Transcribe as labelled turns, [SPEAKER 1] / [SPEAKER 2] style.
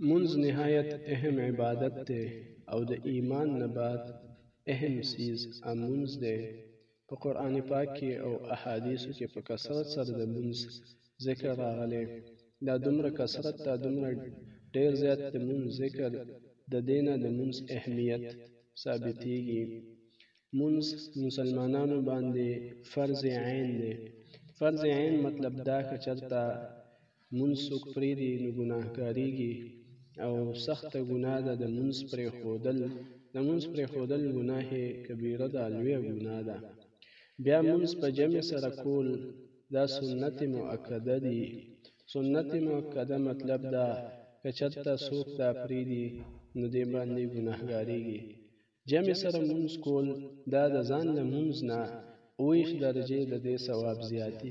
[SPEAKER 1] منز نهایت اهم عبادت دی او د ایمان نه بعد اهم سیز امونز دی په قرآن پاک کې او احادیثو کې په کثرت سره د منز ذکر راغلی دا دومره کثرت دا دومره ډیر زیات د منز ذکر د دینه د منز اهمیت ثابتېږي منز مسلمانانو باندې فرض عین دی فرض عین مطلب دا که چرته مونځ څوک پریږدي نو ګناهګاریږي او سخته ګناه ده د مونځ پریښودل د مونځ پریښودل ګناه کبیره ده لویه ګناه ده بیا مونځ په جمع سره کول دا سنت مؤکده دي سنت مؤکده مطلب دا که چرته څوک دا پریږدي نو دې باندې ګناهګاریږي جمع سره مونځ کول دا د ځان له مونځ نه اویش درجې د دې ثواب زیاتي